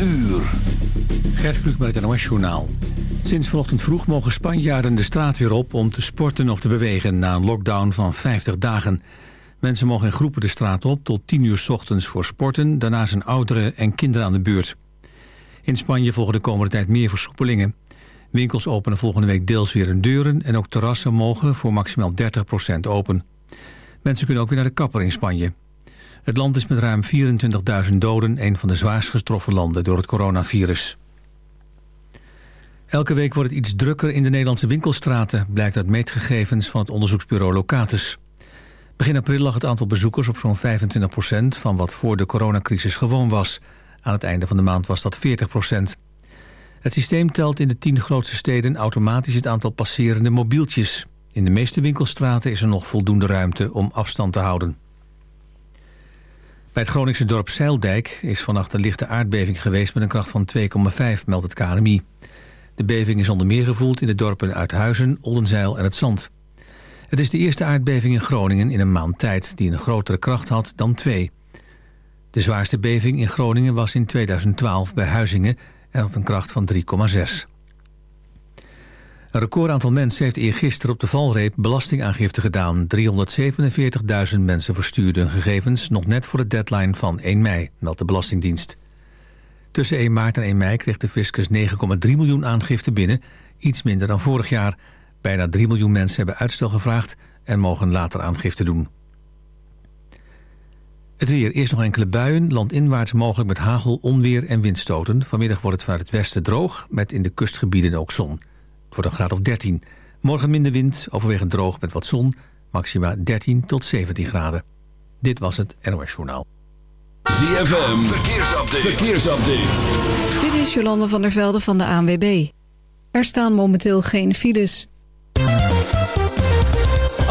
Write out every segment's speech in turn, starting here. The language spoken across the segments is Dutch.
uur. Gert met het NOS-journaal. Sinds vanochtend vroeg mogen Spanjaarden de straat weer op... om te sporten of te bewegen na een lockdown van 50 dagen. Mensen mogen in groepen de straat op tot 10 uur s ochtends voor sporten... daarna zijn ouderen en kinderen aan de beurt. In Spanje volgen de komende tijd meer versoepelingen. Winkels openen volgende week deels weer hun deuren... en ook terrassen mogen voor maximaal 30% open. Mensen kunnen ook weer naar de kapper in Spanje. Het land is met ruim 24.000 doden... een van de zwaarst getroffen landen door het coronavirus. Elke week wordt het iets drukker in de Nederlandse winkelstraten... blijkt uit meetgegevens van het onderzoeksbureau Locatus. Begin april lag het aantal bezoekers op zo'n 25% van wat voor de coronacrisis gewoon was. Aan het einde van de maand was dat 40% Het systeem telt in de tien grootste steden automatisch het aantal passerende mobieltjes. In de meeste winkelstraten is er nog voldoende ruimte om afstand te houden. Bij het Groningse dorp Zeildijk is vannacht een lichte aardbeving geweest... met een kracht van 2,5, meldt het KNMI. De beving is onder meer gevoeld in de dorpen Uithuizen, Oldenzeil en het Zand. Het is de eerste aardbeving in Groningen in een maand tijd... die een grotere kracht had dan twee. De zwaarste beving in Groningen was in 2012 bij Huizingen... en had een kracht van 3,6. Een record aantal mensen heeft eergisteren op de valreep belastingaangifte gedaan. 347.000 mensen verstuurden gegevens nog net voor de deadline van 1 mei, meldt de Belastingdienst. Tussen 1 maart en 1 mei kreeg de fiscus 9,3 miljoen aangiften binnen, iets minder dan vorig jaar. Bijna 3 miljoen mensen hebben uitstel gevraagd en mogen later aangifte doen. Het weer. Eerst nog enkele buien. Landinwaarts mogelijk met hagel, onweer en windstoten. Vanmiddag wordt het vanuit het westen droog, met in de kustgebieden ook zon. Het wordt een graad of 13. Morgen minder wind, overwegend droog met wat zon. Maxima 13 tot 17 graden. Dit was het NOS Journaal. ZFM. Verkeersupdate. Verkeersupdate. Dit is Jolande van der Velde van de ANWB. Er staan momenteel geen files.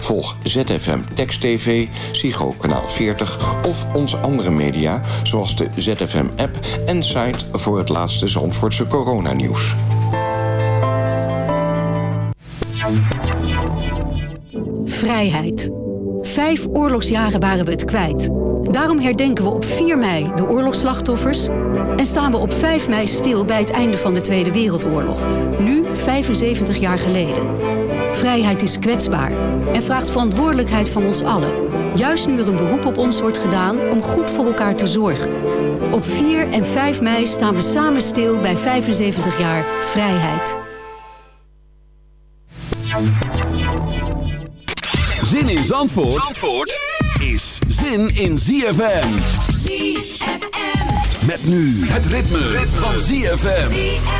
Volg ZFM Text TV, Psycho Kanaal 40 of onze andere media... zoals de ZFM-app en site voor het laatste Zandvoortse coronanieuws. Vrijheid. Vijf oorlogsjaren waren we het kwijt. Daarom herdenken we op 4 mei de oorlogsslachtoffers... en staan we op 5 mei stil bij het einde van de Tweede Wereldoorlog. Nu 75 jaar geleden. Vrijheid is kwetsbaar en vraagt verantwoordelijkheid van ons allen. Juist nu er een beroep op ons wordt gedaan om goed voor elkaar te zorgen. Op 4 en 5 mei staan we samen stil bij 75 jaar vrijheid. Zin in Zandvoort, Zandvoort is zin in ZFM. ZFM. Met nu het ritme, ritme. van ZFM.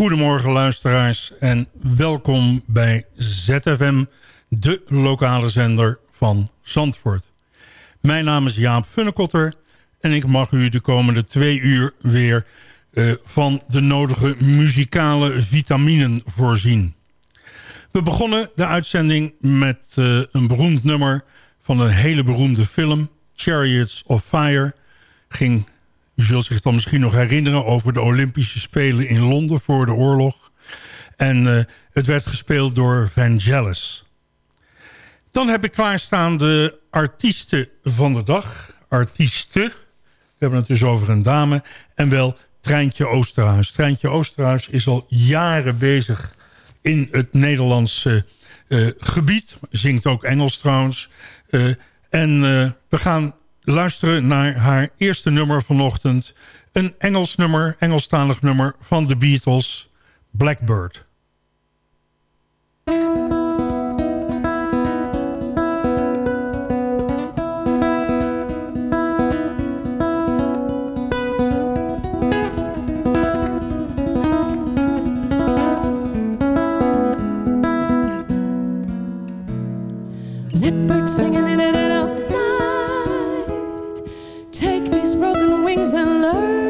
Goedemorgen luisteraars en welkom bij ZFM, de lokale zender van Zandvoort. Mijn naam is Jaap Funnekotter en ik mag u de komende twee uur weer uh, van de nodige muzikale vitaminen voorzien. We begonnen de uitzending met uh, een beroemd nummer van een hele beroemde film, Chariots of Fire. Ging u zult zich dan misschien nog herinneren over de Olympische Spelen in Londen voor de oorlog. En uh, het werd gespeeld door Vangelis. Dan heb ik klaarstaan de artiesten van de dag. Artiesten. We hebben het dus over een dame. En wel Treintje Oosterhuis. Treintje Oosterhuis is al jaren bezig in het Nederlandse uh, gebied. Zingt ook Engels trouwens. Uh, en we gaan luisteren naar haar eerste nummer vanochtend. Een Engels nummer, Engelstalig nummer van de Beatles, Blackbird. Blackbird singing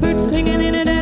Blackbird singing in the dead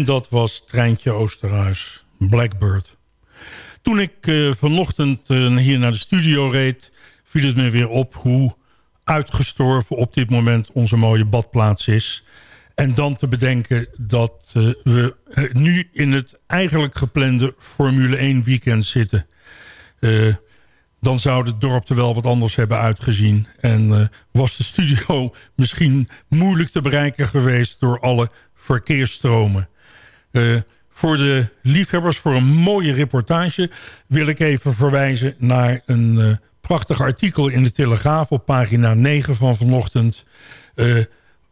En dat was Treintje Oosterhuis, Blackbird. Toen ik uh, vanochtend uh, hier naar de studio reed... viel het me weer op hoe uitgestorven op dit moment onze mooie badplaats is. En dan te bedenken dat uh, we nu in het eigenlijk geplande Formule 1 weekend zitten. dan zou het dorp er wel wat anders hebben uitgezien. En was de studio misschien moeilijk te bereiken geweest door alle verkeersstromen. Uh, voor de liefhebbers, voor een mooie reportage... wil ik even verwijzen naar een uh, prachtig artikel in de Telegraaf... op pagina 9 van vanochtend... Uh,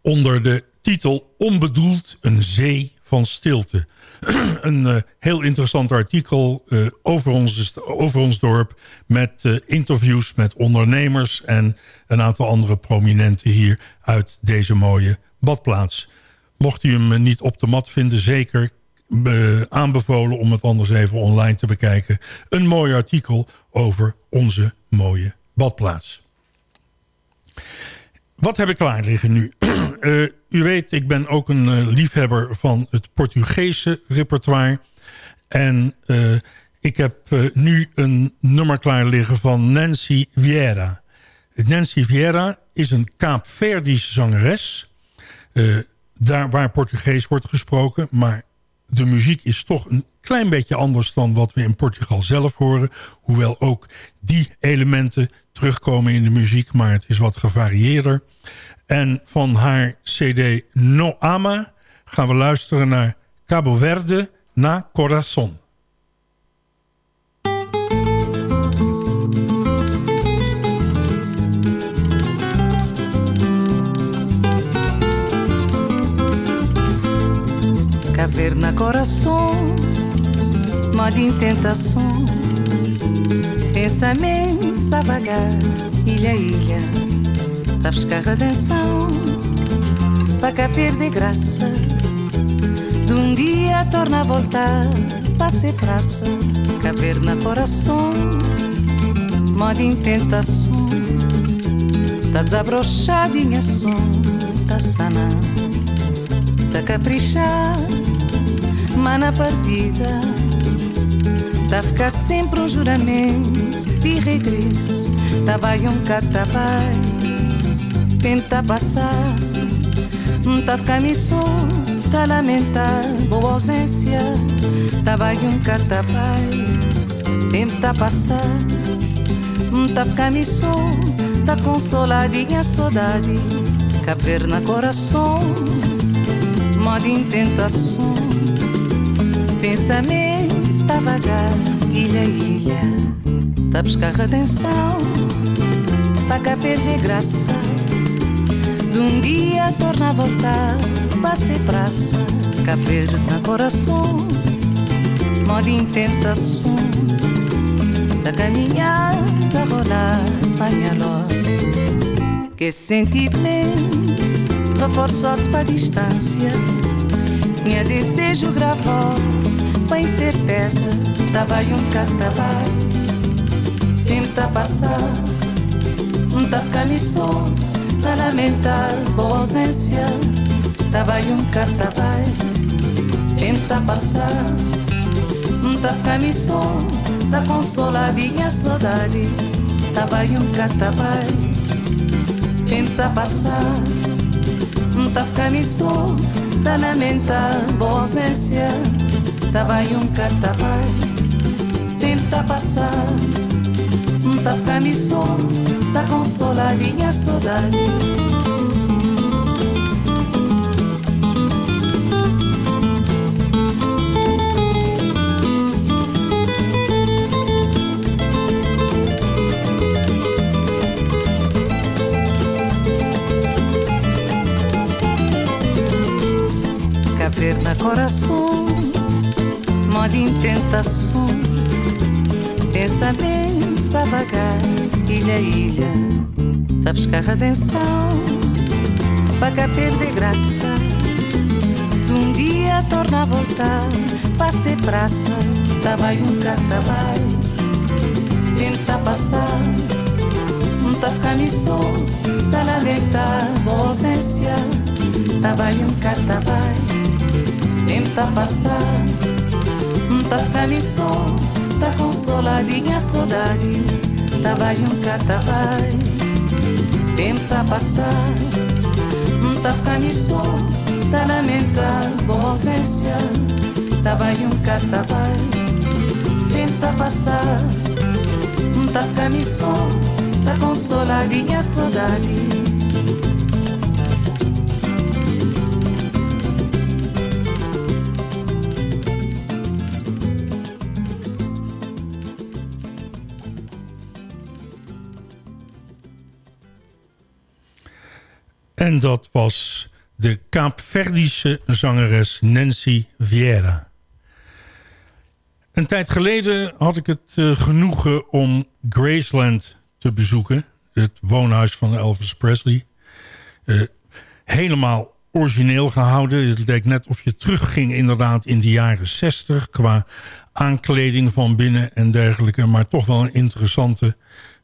onder de titel Onbedoeld een zee van stilte. een heel interessant artikel over, ons, over ons dorp... met interviews met ondernemers en een aantal andere prominenten hier uit deze mooie badplaats. Mocht u hem niet op de mat vinden, zeker aanbevolen om het anders even online te bekijken. Een mooi artikel over onze mooie badplaats. Wat heb ik klaar liggen nu? uh, u weet, ik ben ook een liefhebber van het Portugese repertoire. En ik heb nu een nummer klaar liggen van Nancy Vieira. Nancy Vieira is een Kaapverdische zangeres. Daar waar Portugees wordt gesproken. Maar de muziek is toch een klein beetje anders dan wat we in Portugal zelf horen. Hoewel ook die elementen terugkomen in de muziek, maar het is wat gevarieerder. En van haar cd No Ama gaan we luisteren naar Cabo Verde na Corazon. Caverna coração, moda em tentação, pensamentos da vagar, ilha, ilha, da buscar redenção, para cá perder graça, de um dia torna a voltar, para ser praça, caverna coração, moda em tentação, tá desabrochadinha som, tá sana, tá caprichar mas na partida Tá a ficar sempre um juramento de regresso. Tá vai um catabai Tempo tá a passar Tá a ficar missão Tá a lamentar. Boa ausência Tá vai um catabai Tempo tá a passar Tá a ficar missão Tá consoladinha saudade Caverna coração Moda em tentação pensamento está vagar, ilha, ilha, tá buscar redenção, tá cá perder graça. De um dia torna a voltar, passe praça, cá ver na coração, modo em tentação, da caminhar, da rolar, panhaló. Que sentimento, reforçado para a distância, minha desejo gravou Põe certeza, tava aí um catabai Tempo tá passar, tá ficando só Tá lamentar, boa ausência Tava um catabai Tempo tá passar, um tá ficando só Tá consoladinha saudade Tava um catabai Tempo tá passar, Tá lamentar, boa ausência. Tava aí um catabai Tenta passar. Ficando só Tá consoladinha saudade coração moda em tentação Pensamento está vagar, ilha, ilha. Tá buscar redenção. Para cá perder graça. De um dia torna a voltar. Para ser praça. Tava aí um catabai Tenta passar. Não tá ficando só Tá lamentar. Ausência. Tava aí um catabai Tenta passar Tá ficando só, tá consoladinha a saudade Tava aí um catabai. Tá passar Tá ficando só, tá lamentar boa ausência Tava aí um catabai. Tá passar Tá ficando só, tá consoladinha a saudade En dat was de Kaapverdische zangeres Nancy Vieira. Een tijd geleden had ik het uh, genoegen om Graceland te bezoeken. Het woonhuis van Elvis Presley. Uh, helemaal origineel gehouden. Het leek net of je terugging inderdaad in de jaren 60... qua aankleding van binnen en dergelijke. Maar toch wel een interessante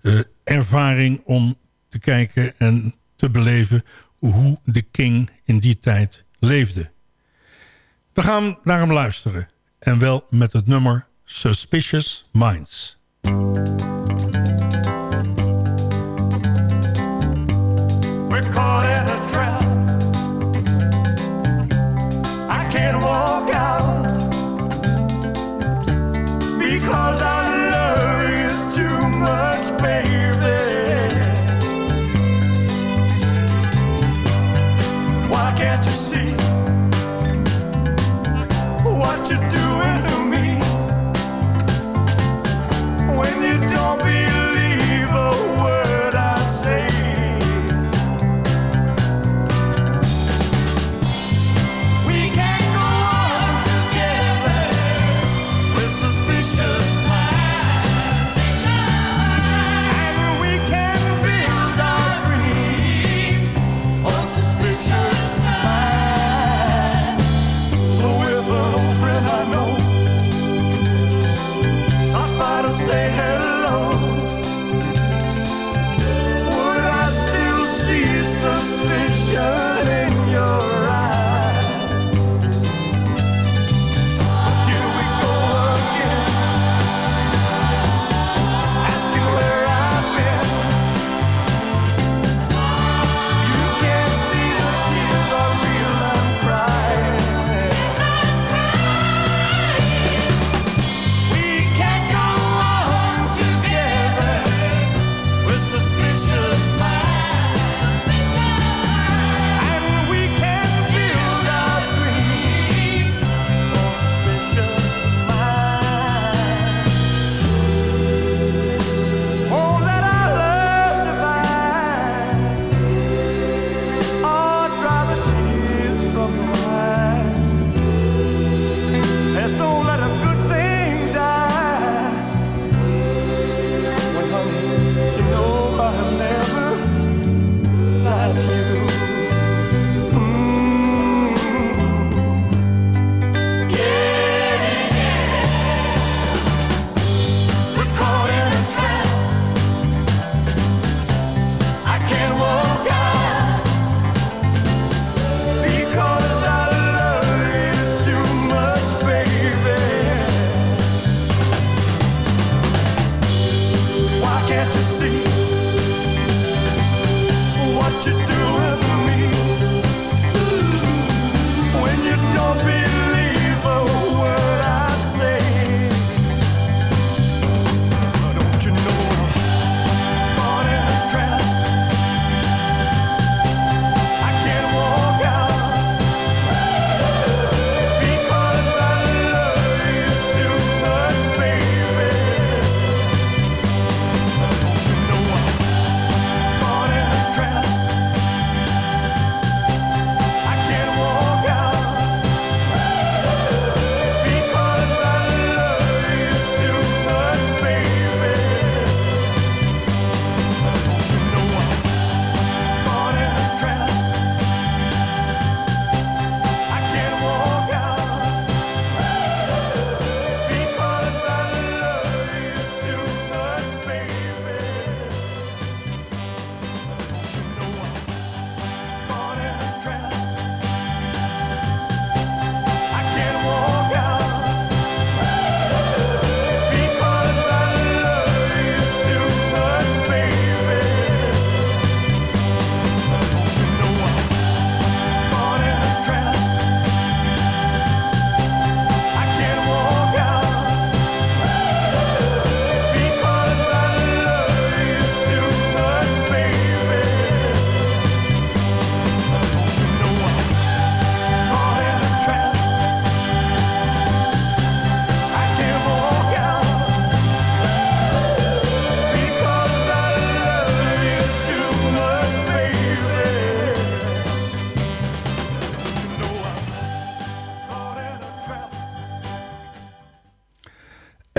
uh, ervaring om te kijken en te beleven... hoe de king in die tijd leefde. We gaan naar hem luisteren. En wel met het nummer Suspicious Minds. You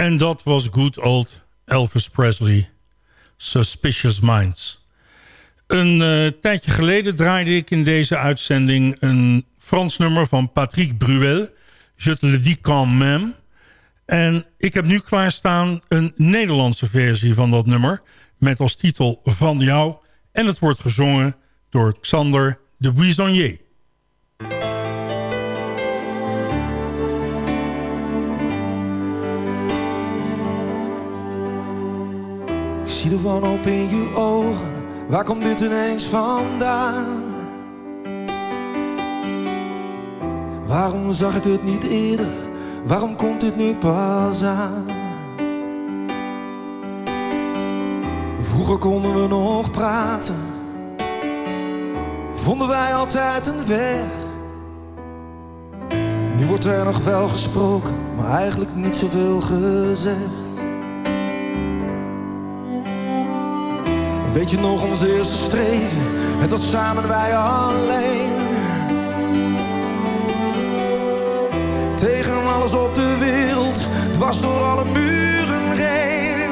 En dat was good old Elvis Presley, Suspicious Minds. Een uh, tijdje geleden draaide ik in deze uitzending een Frans nummer van Patrick Bruel. Je te le dis quand même. En ik heb nu klaarstaan een Nederlandse versie van dat nummer... met als titel Van Jou. En het wordt gezongen door Xander de Buissonnier. Ik zie de wanhoop in je ogen, waar komt dit ineens vandaan? Waarom zag ik het niet eerder? Waarom komt dit nu pas aan? Vroeger konden we nog praten, vonden wij altijd een weg. Nu wordt er nog wel gesproken, maar eigenlijk niet zoveel gezegd. Weet je nog ons eerste streven? Het was samen wij alleen. Tegen alles op de wereld, dwars door alle muren heen.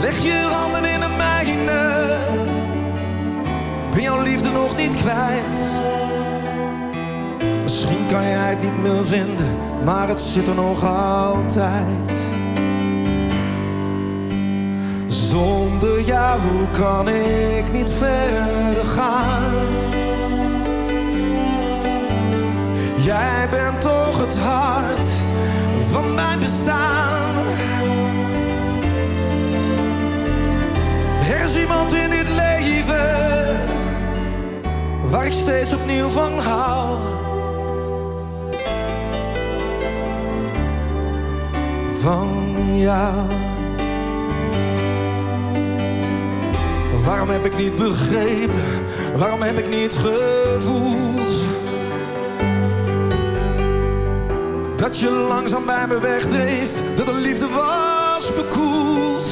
Leg je handen in de mijne. Ben jouw liefde nog niet kwijt? Misschien kan jij het niet meer vinden, maar het zit er nog altijd. Zonder jou kan ik niet verder gaan. Jij bent toch het hart van mijn bestaan. Er is iemand in dit leven waar ik steeds opnieuw van hou. Van jou. Waarom heb ik niet begrepen? Waarom heb ik niet gevoeld? Dat je langzaam bij me wegdreef, dat de liefde was bekoeld.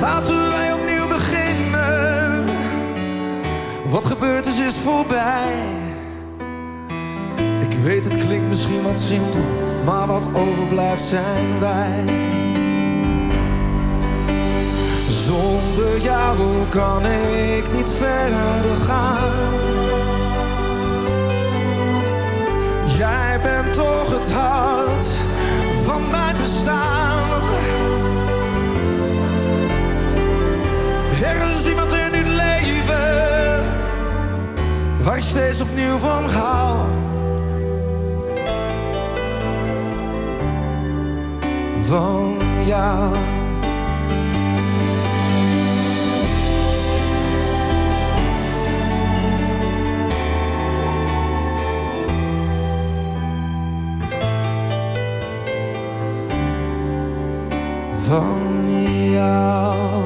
Laten wij opnieuw beginnen. Wat gebeurd is, is voorbij. Ik weet, het klinkt misschien wat simpel, maar wat overblijft zijn wij. Zonder jou kan ik niet verder gaan. Jij bent toch het hart van mijn bestaan. Er is iemand in dit leven waar ik steeds opnieuw van hou. Van jou. Van jou.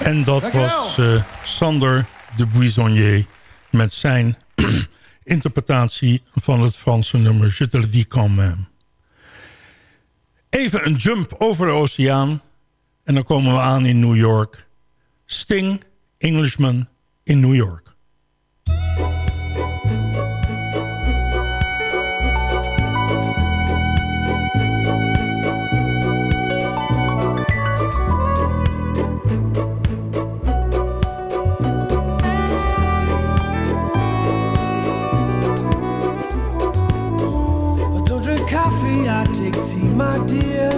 En dat was uh, Sander de Buissonnier met zijn interpretatie van het Franse nummer Je te le dis quand même. Even een jump over de oceaan en dan komen we aan in New York. Sting, Englishman in New York. Tea, my dear.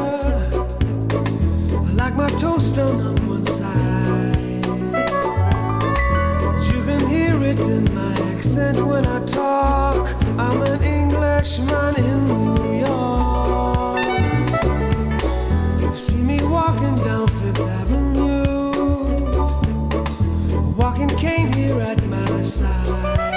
I like my toast on in my accent when I talk. I'm an Englishman in New York. You see me walking down Fifth Avenue, walking cane here at my side.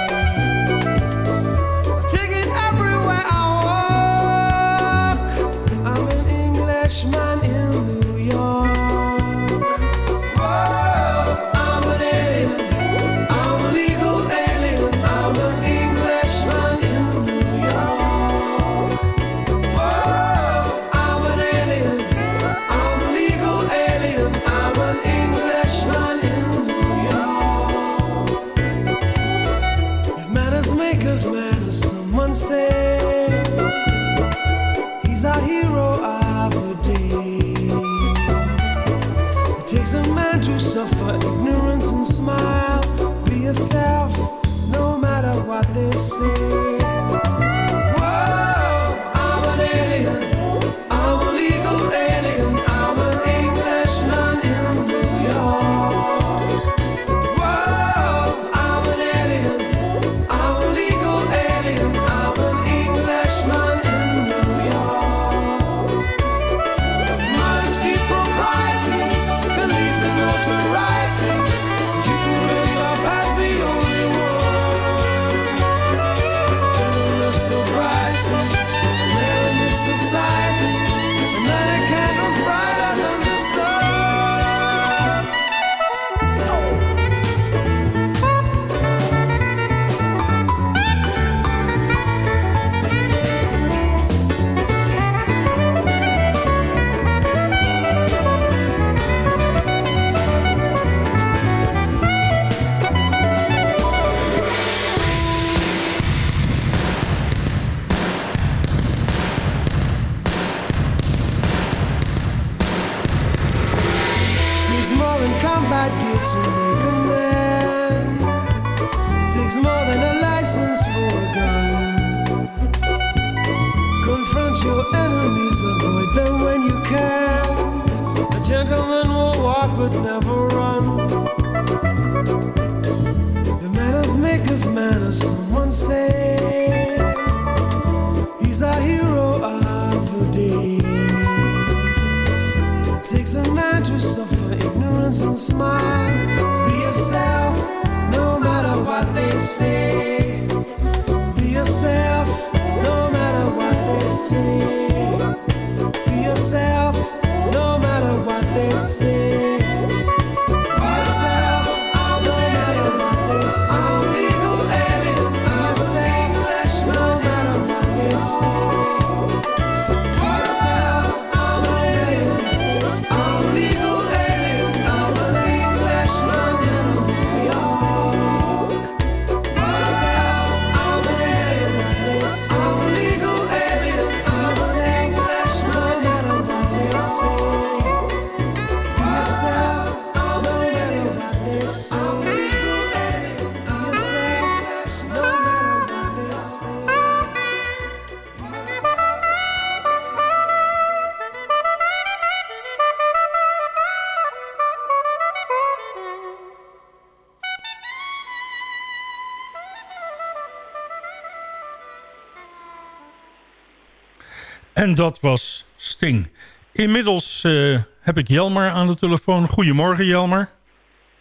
En dat was Sting. Inmiddels eh, heb ik Jelmer aan de telefoon. Goedemorgen Jelmer.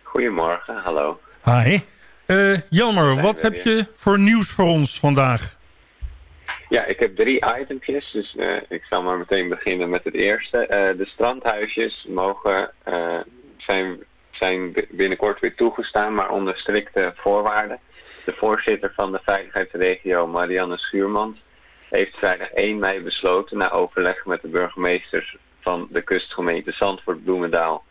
Goedemorgen, hallo. Hi. Eh, Jelmer, wat heb weer. je voor nieuws voor ons vandaag? Ja, ik heb drie itempjes, dus eh, ik zal maar meteen beginnen met het eerste. De strandhuisjes mogen, zijn, zijn bi- binnenkort weer toegestaan, maar onder strikte voorwaarden. De voorzitter van de veiligheidsregio, Marianne Schuurmans, heeft vrijdag 1 mei besloten, na overleg met de burgemeesters van de kustgemeente Zandvoort, Bloemendaal,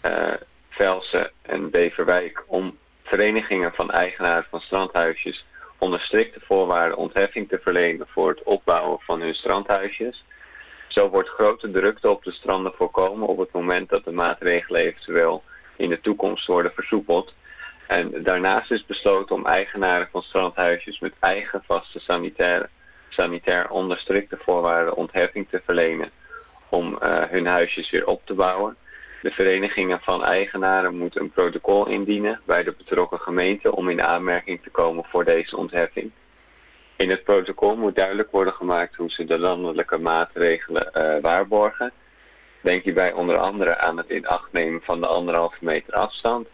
eh, Velsen en Beverwijk, om verenigingen van eigenaren van strandhuisjes onder strikte voorwaarden ontheffing te verlenen voor het opbouwen van hun strandhuisjes. Zo wordt grote drukte op de stranden voorkomen op het moment dat de maatregelen eventueel in de toekomst worden versoepeld. En daarnaast is besloten om eigenaren van strandhuisjes met eigen vaste sanitaire, sanitair onder strikte voorwaarden ontheffing te verlenen om eh, hun huisjes weer op te bouwen. De verenigingen van eigenaren moeten een protocol indienen bij de betrokken gemeente om in aanmerking te komen voor deze ontheffing. In het protocol moet duidelijk worden gemaakt hoe ze de landelijke maatregelen eh, waarborgen. Denk hierbij onder andere aan het in acht nemen van de anderhalve meter afstand.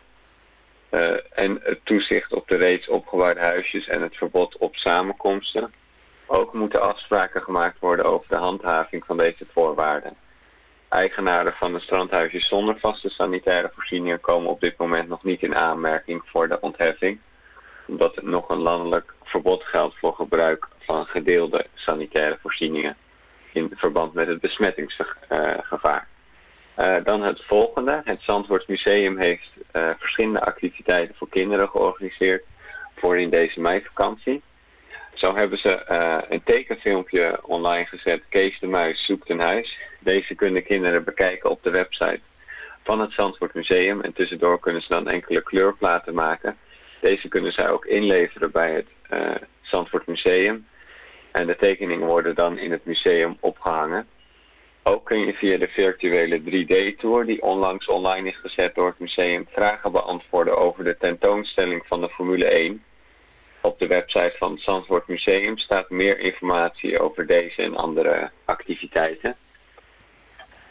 eh, en het toezicht op de reeds opgebouwde huisjes en het verbod op samenkomsten. Ook moeten afspraken gemaakt worden over de handhaving van deze voorwaarden. Eigenaren van de strandhuisjes zonder vaste sanitaire voorzieningen komen op dit moment nog niet in aanmerking voor de ontheffing, omdat nog een landelijk verbod geldt voor gebruik van gedeelde sanitaire voorzieningen in verband met het besmettingsgevaar. Eh, dan het volgende. Het Zandvoort Museum heeft eh, verschillende activiteiten voor kinderen georganiseerd voor in deze meivakantie. Zo hebben ze eh, een tekenfilmpje online gezet, Kees de Muis zoekt een huis. Deze kunnen kinderen bekijken op de website van het Zandvoort Museum. En tussendoor kunnen ze dan enkele kleurplaten maken. Deze kunnen zij ook inleveren bij het eh, Zandvoort Museum. En de tekeningen worden dan in het museum opgehangen. Ook kun je via de virtuele 3D-tour, die onlangs online is gezet door het museum, vragen beantwoorden over de tentoonstelling van de Formule 1. Op de website van het Zandvoort Museum staat meer informatie over deze en andere activiteiten.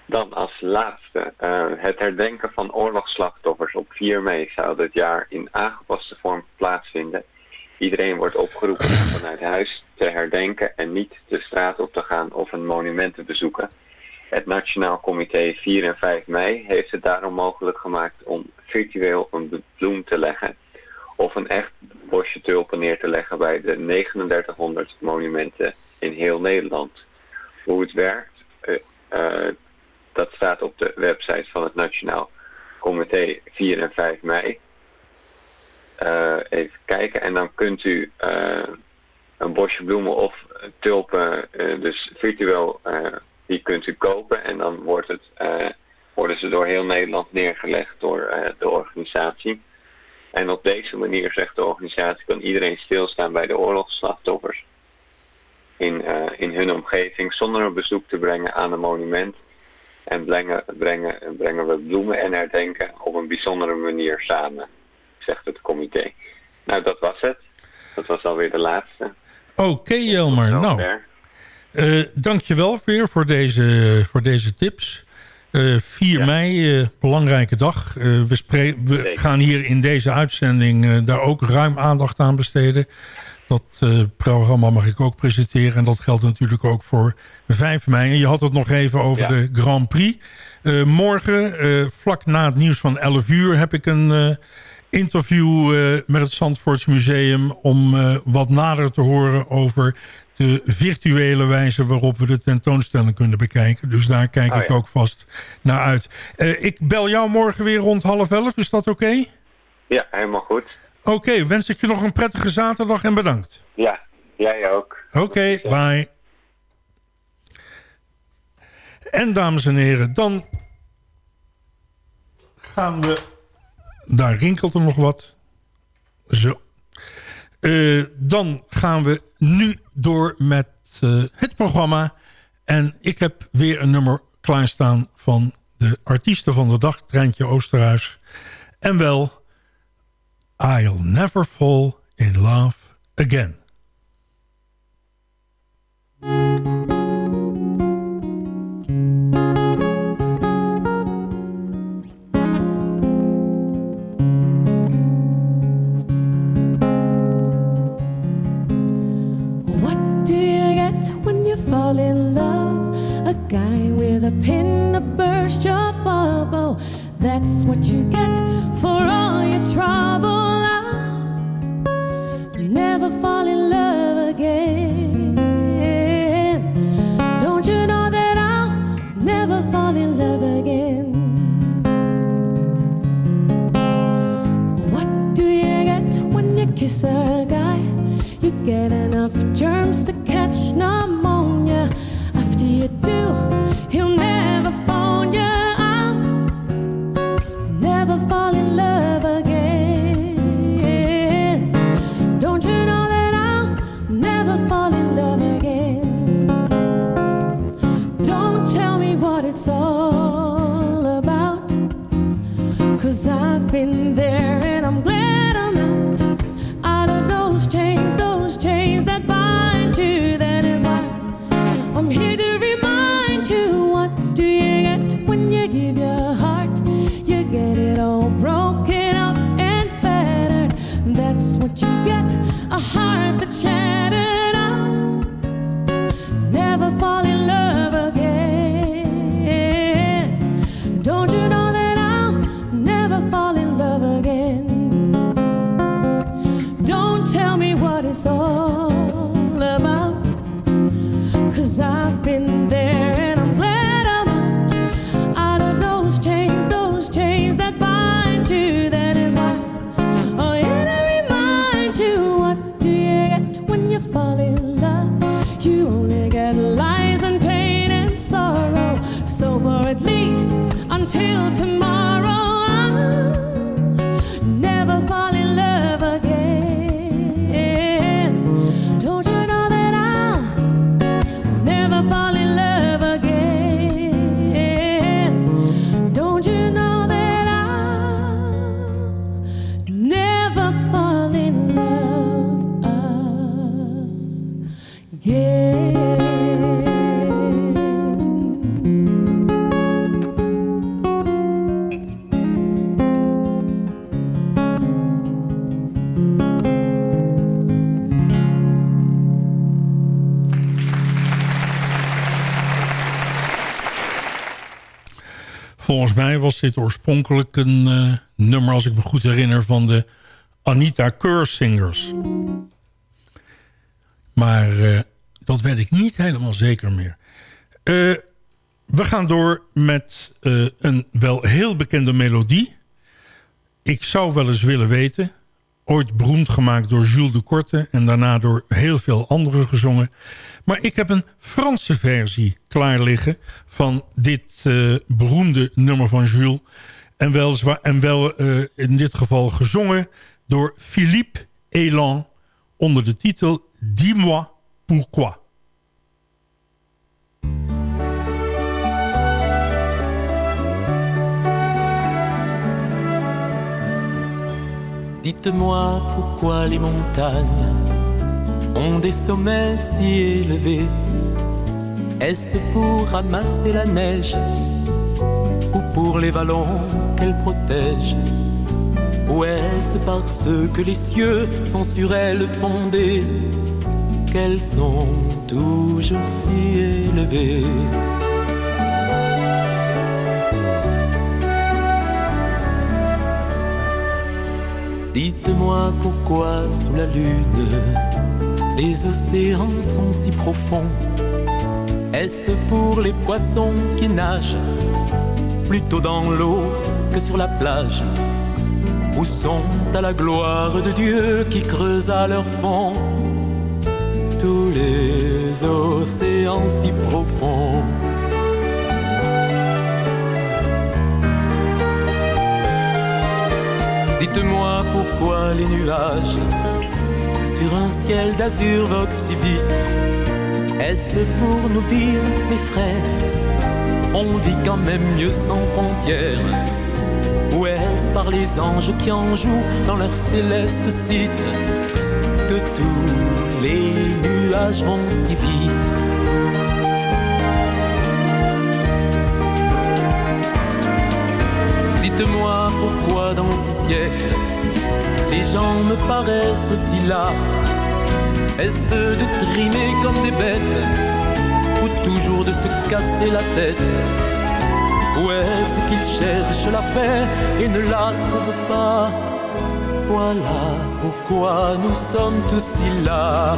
Dan als laatste, eh, het herdenken van oorlogsslachtoffers op 4 mei zou dit jaar in aangepaste vorm plaatsvinden. Iedereen wordt opgeroepen om vanuit huis te herdenken en niet de straat op te gaan of een monument te bezoeken. Het Nationaal Comité 4 en 5 mei heeft het daarom mogelijk gemaakt om virtueel een bloem te leggen of een echt bosje tulpen neer te leggen bij de 3900 monumenten in heel Nederland. Hoe het werkt, eh, eh, dat staat op de website van het Nationaal Comité 4 en 5 mei. Eh, even kijken en dan kunt u een bosje bloemen of tulpen, dus virtueel, die kunt u kopen en dan wordt het worden ze door heel Nederland neergelegd door de organisatie. En op deze manier, zegt de organisatie, kan iedereen stilstaan bij de oorlogsslachtoffers in, eh, in hun omgeving zonder een bezoek te brengen aan een monument. En brengen, brengen, brengen we bloemen en herdenken op een bijzondere manier samen, zegt het comité. Nou, dat was het. Dat was alweer de laatste. Oké, Jelmer. Nou, uh, dankjewel weer voor deze, voor deze tips. Uh, 4 mei, uh, belangrijke dag. Uh, we, we gaan hier in deze uitzending daar ook ruim aandacht aan besteden. Dat programma mag ik ook presenteren. En dat geldt natuurlijk ook voor 5 mei. En je had het nog even over de Grand Prix. morgen, vlak na het nieuws van 11 uur, heb ik een interview met het Zandvoorts Museum... om wat nader te horen over de virtuele wijze waarop we de tentoonstelling kunnen bekijken. Dus daar kijk Oh, ik ja. ook vast naar uit. Eh, ik bel jou morgen weer rond half elf, is dat oké? Ja, helemaal goed. Oké, wens ik je nog een prettige zaterdag en bedankt. Ja, jij ook. Oké, bye. En dames en heren, dan gaan we... Daar rinkelt er nog wat. Zo. Eh, dan gaan we nu door met eh, het programma. En ik heb weer een nummer klaarstaan van de artiesten van de dag, Treintje Oosterhuis. En wel I'll Never Fall in Love Again. Guy with a pin to burst your bubble. That's what you get for all your trouble. I'll never fall in love again. Don't you know that I'll never fall in love again? What do you get when you kiss a guy? You get enough germs to catch pneumonia. shattered. Was dit oorspronkelijk een eh, nummer, als ik me goed herinner, van de Anita Keur Singers. Maar eh, dat weet ik niet helemaal zeker meer. Eh, we gaan door met een wel heel bekende melodie. Ik zou wel eens willen weten ooit beroemd gemaakt door Jules de Korte... en daarna door heel veel anderen gezongen. Maar ik heb een Franse versie klaar liggen... van dit uh, beroemde nummer van Jules. En, weliswaar, en wel uh, in dit geval gezongen door Philippe Elan... onder de titel Dis-moi pourquoi. Dites-moi pourquoi les montagnes ont des sommets si élevés. Est-ce pour ramasser la neige ou pour les vallons qu'elles protègent Ou est-ce parce que les cieux sont sur elles fondés qu'elles sont toujours si élevées? Dites-moi pourquoi sous la lune les océans sont si profonds. Est-ce pour les poissons qui nagent plutôt dans l'eau que sur la plage? Ou sont à la gloire de Dieu qui creuse à leur fond tous les océans si profonds? Dites-moi pourquoi les nuages sur un ciel d'azur voguent si vite. Est-ce pour nous dire, mes frères, on vit quand même mieux sans frontières? Ou est-ce par les anges qui en jouent dans leur céleste site que tous les nuages vont si vite? Pourquoi dans ce siècle les gens me paraissent si là. Est-ce de trimer comme des bêtes Ou toujours de se casser la tête? Ou est-ce qu'ils cherchent la paix et ne la trouvent pas? Voilà pourquoi nous sommes tous si là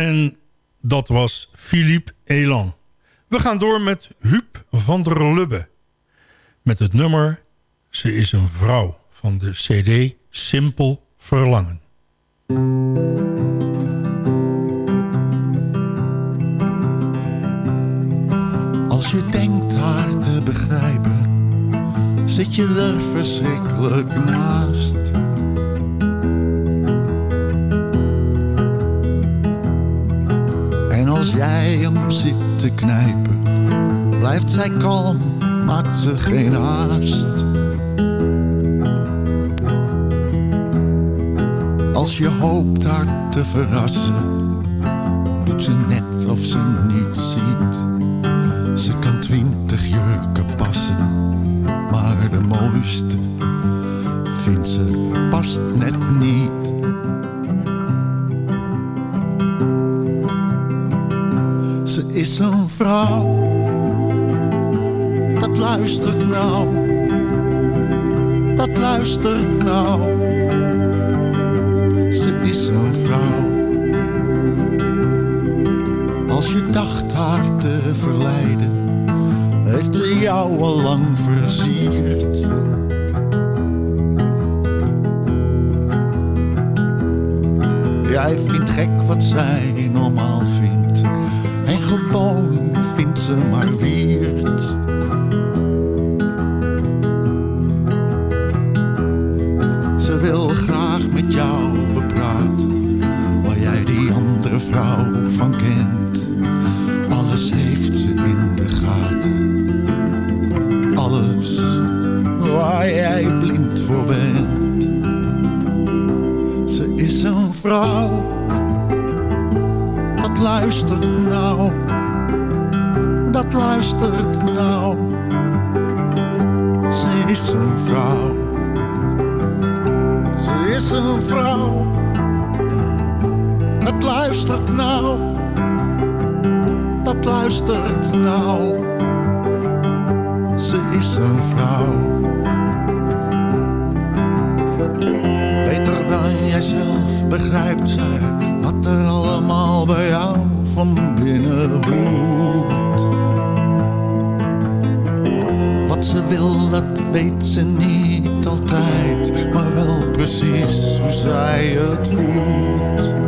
En dat was Philippe Elan. We gaan door met Huub van der Lubbe. Met het nummer Ze is een vrouw van de cd Simpel Verlangen. Als je denkt haar te begrijpen, zit je er verschrikkelijk naast. Als jij hem zit te knijpen, blijft zij kalm, maakt ze geen haast. Als je hoopt haar te verrassen, doet ze net of ze niet ziet. Ze kan twintig jurken passen, maar de mooiste vindt ze past net niet. Is een vrouw, dat luistert nou, dat luistert nou. Ze is een vrouw. Als je dacht haar te verleiden, heeft ze jou al lang versierd. Jij vindt gek wat zij normaal vindt, en gewoon vindt ze maar weird. Ze wil graag met jou bepraten, waar jij die andere vrouw van kent. Alles heeft ze in de gaten, alles waar jij blind voor bent. Ze is een vrouw, luistert nou, dat luistert nou. Ze is een vrouw. Ze is een vrouw. Dat luistert nou. Dat luistert nou. Ze is een vrouw. Beter dan jijzelf begrijpt van binnen. Wat ze wil, dat weet ze niet altijd, maar wel precies hoe zij het voelt.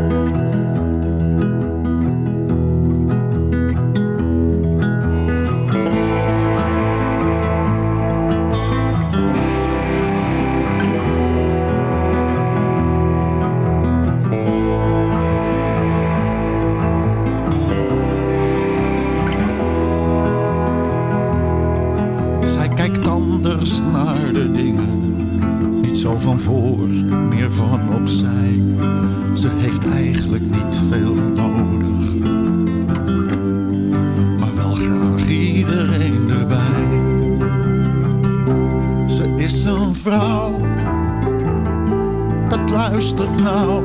vrouw, dat luistert nou,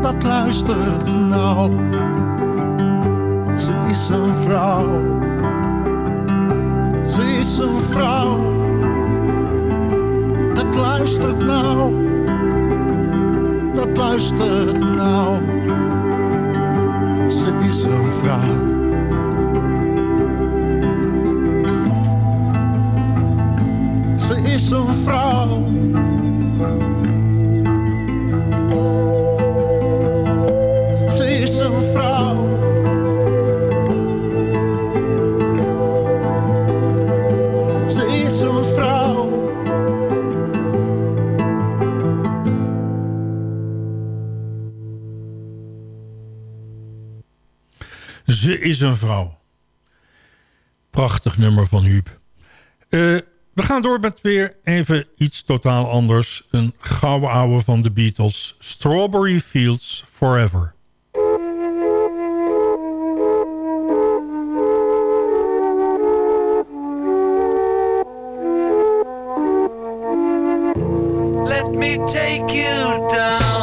dat luistert nou. Ze is een vrouw, ze is een vrouw, dat luistert nou, dat luistert nou. Ze is een vrouw. is een vrouw. Prachtig nummer van Huub. Eh, we gaan door met weer even iets totaal anders. Een gouden ouwe van de Beatles. Strawberry Fields Forever. Let me take you down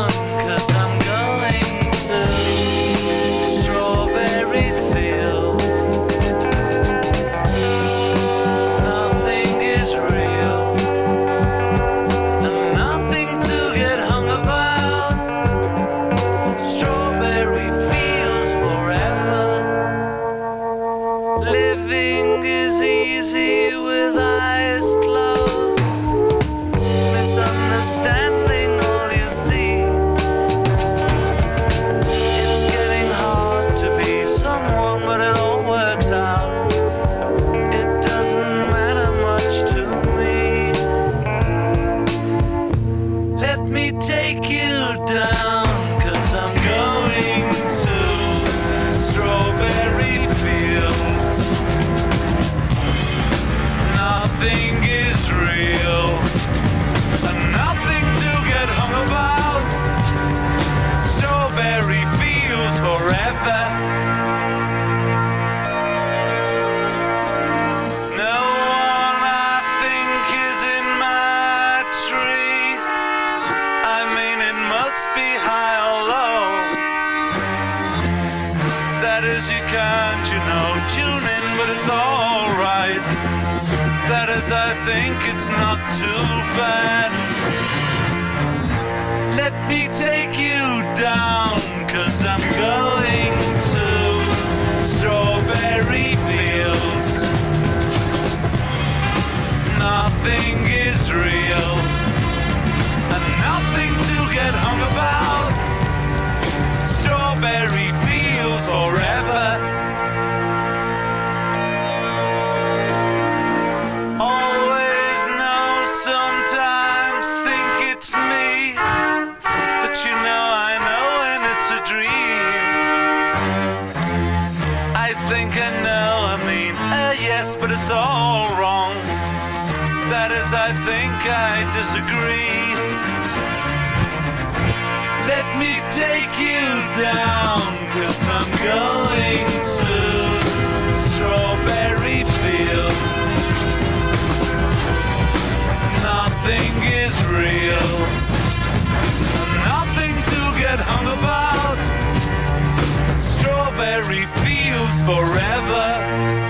real. Nothing to get hung about. Strawberry fields forever.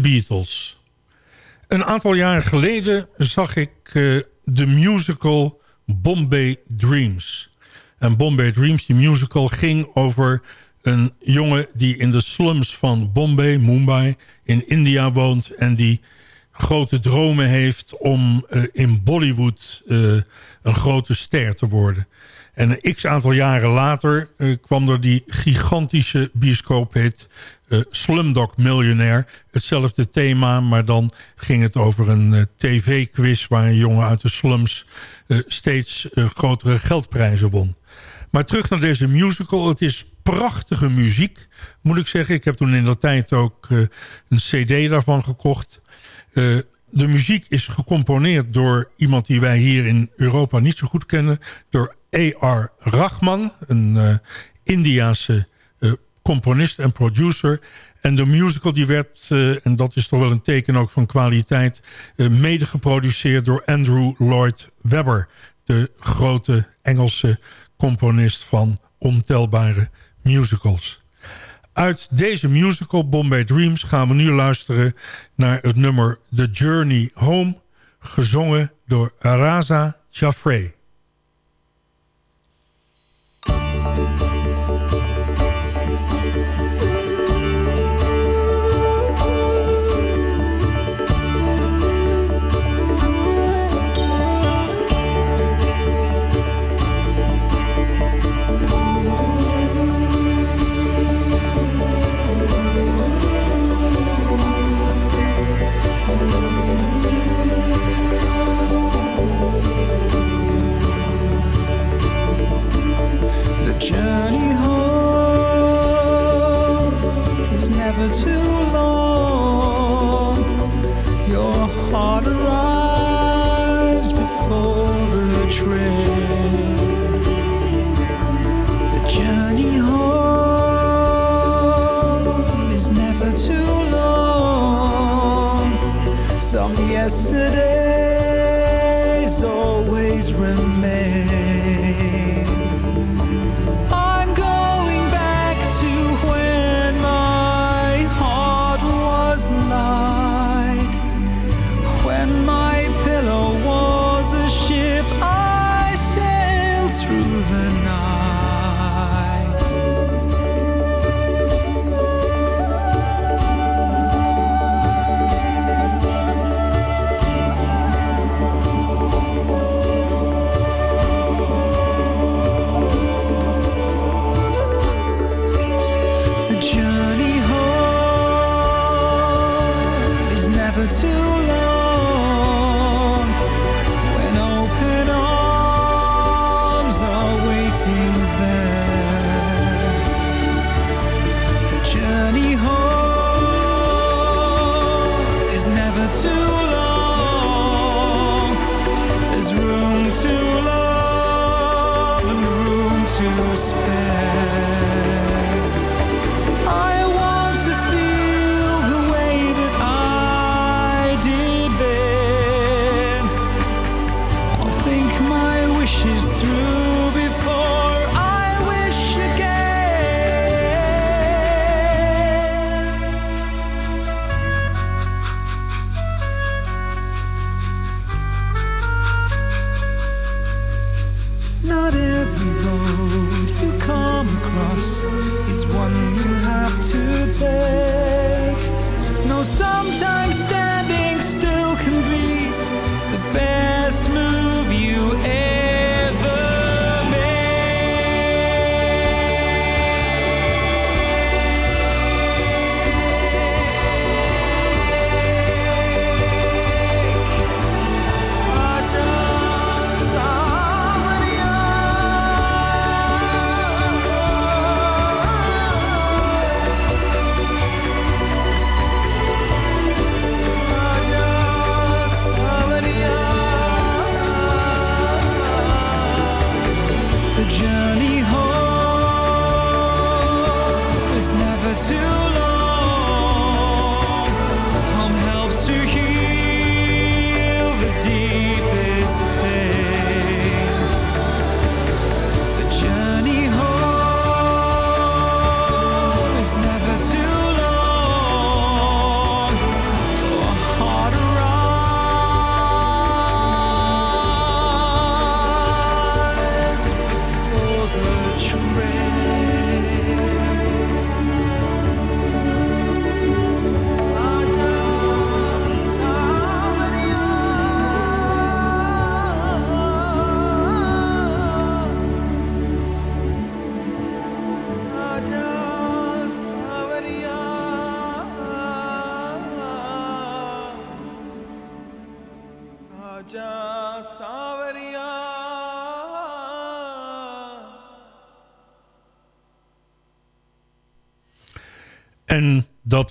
Beatles. Een aantal jaren geleden zag ik uh, de musical Bombay Dreams. En Bombay Dreams, die musical, ging over een jongen die in de slums van Bombay, Mumbai, in India woont... en die grote dromen heeft om uh, in Bollywood uh, een grote ster te worden. En een x-aantal jaren later uh, kwam er die gigantische bioscoophit uh, Slumdog Millionaire. Hetzelfde thema, maar dan ging het over een uh, tv-quiz... waar een jongen uit de slums steeds grotere geldprijzen won. Maar terug naar deze musical. Het is prachtige muziek, moet ik zeggen. Ik heb toen in dat tijd ook een cd daarvan gekocht... de muziek is gecomponeerd door iemand die wij hier in Europa niet zo goed kennen. Door A.R. Rahman, een uh, Indiase uh, componist en producer. En de musical die werd, uh, en dat is toch wel een teken ook van kwaliteit... mede geproduceerd door Andrew Lloyd Webber. De grote Engelse componist van ontelbare musicals. Uit deze musical Bombay Dreams gaan we nu luisteren naar het nummer The Journey Home... gezongen door Raza Jaffrey.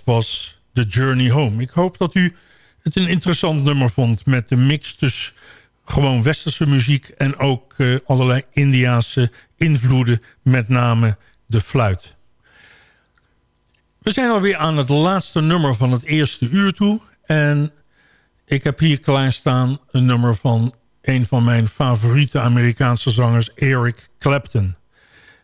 Was The Journey Home. Ik hoop dat u het een interessant nummer vond... met de mix tussen gewoon westerse muziek... en ook eh, allerlei Indiaanse invloeden, met name de fluit. We zijn alweer aan het laatste nummer van het eerste uur toe. En ik heb hier klaarstaan een nummer van een van mijn favoriete Amerikaanse zangers, Eric Clapton.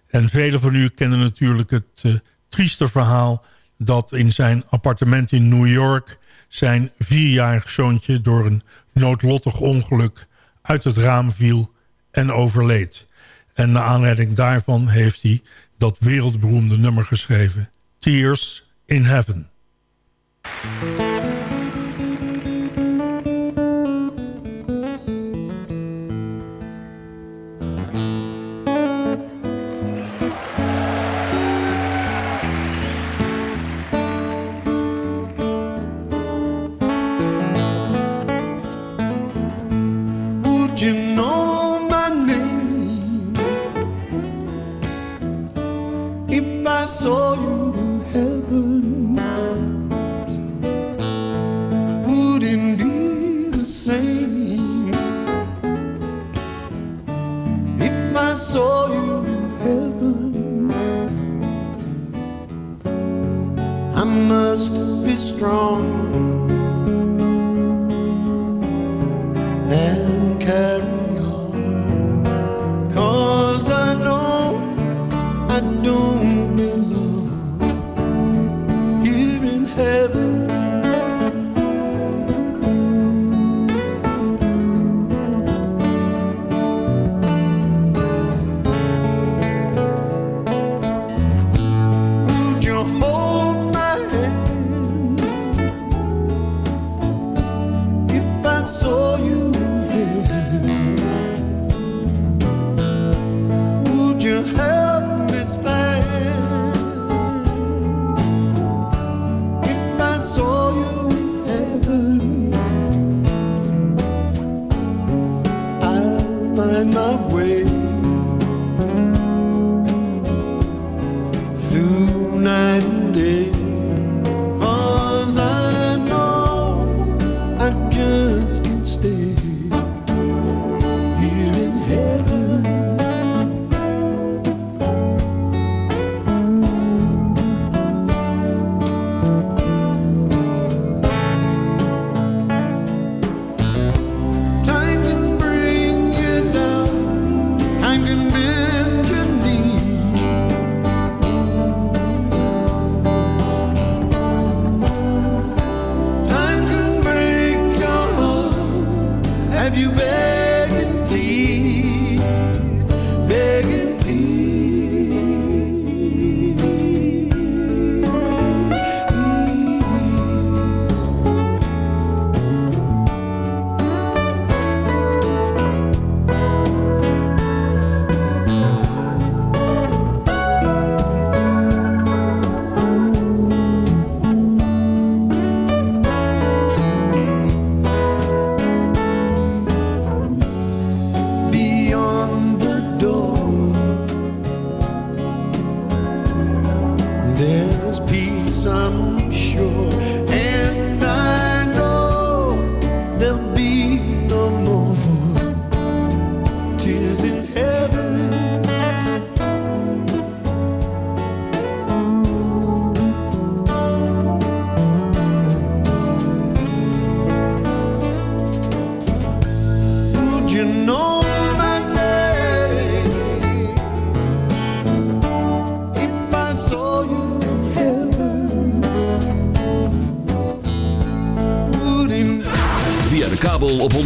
En velen van u kennen natuurlijk het uh, trieste verhaal dat in zijn appartement in New York zijn vierjarig zoontje door een noodlottig ongeluk uit het raam viel en overleed. En naar aanleiding daarvan heeft hij dat wereldberoemde nummer geschreven. Tears in Heaven. Heaven.